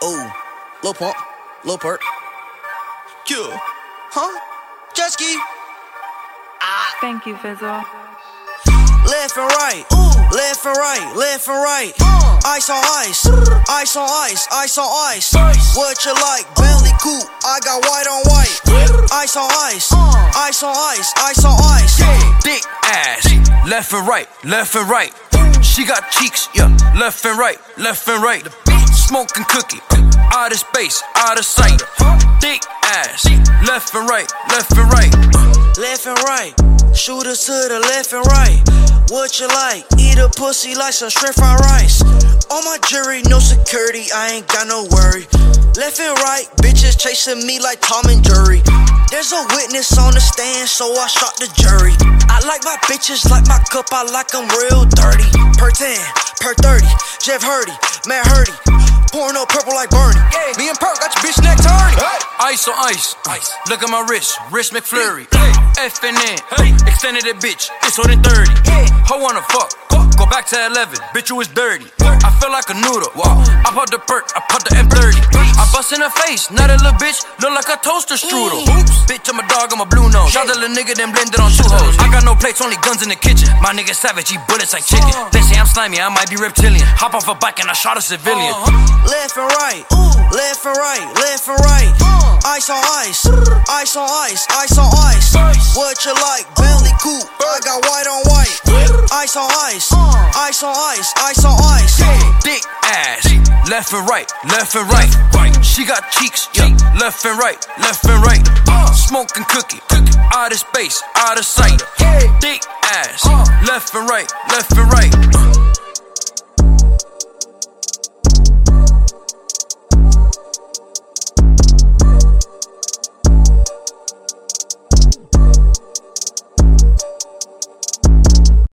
Oh, low pump, low perk. Q. Huh? Jet ski. Ah. Thank you, Fizzle. Left and right, Ooh. left and right, left and right. Ice on ice, ice on ice, ice on ice. What you like? Bentley coupe, I got white on white. Ice on ice, ice on ice, ice on ice. Thick ass, left and right, left and right. She got cheeks, yeah, left and right, left and right. Smoking cookie, out of space, out of sight. Thick ass, left and right, left and right. Left and right, shooters to the left and right. What you like? Eat a pussy like some shrimp fried rice. On my jury, no security, I ain't got no worry. Left and right, bitches chasing me like Tom and Jerry. There's a witness on the stand, so I shot the jury. I like my bitches like my cup, I like them real dirty. Per 10, per 30, Jeff Hardy, Matt Hardy. Pouring up purple like Bernie. Me and Perk got your bitch neck turning. Ice on ice, ice. Look at my wrist, wrist McFlurry. F and N, extended that bitch, it's holding 30. Ho wanna fuck, go back to 11, bitch, you was dirty. I feel like a noodle, I pop the perk, I pop the M30. I bust in her face, not a little bitch, look like a toaster strudel. Oops. Bitch, I'm a dog, I'm a blue nose. Shot the little nigga, then blended on two hoes. I got no plates, only guns in the kitchen. My nigga savage, he bullets like chicken. They say I'm slimy, I might be reptilian. Hop off a bike and I shot a civilian. Uh-huh. Left and right, Ooh. left and right, left and right. Uh. Ice on ice, ice on ice, ice on ice. What you like? Ice on ice, ice on ice, ice on ice. Thick ass, left and right, left and right. She got cheeks, yeah, left and right, left and right. Uh. Smoking cookie, out of space, out of sight. Thick ass, uh. left and right, left and right.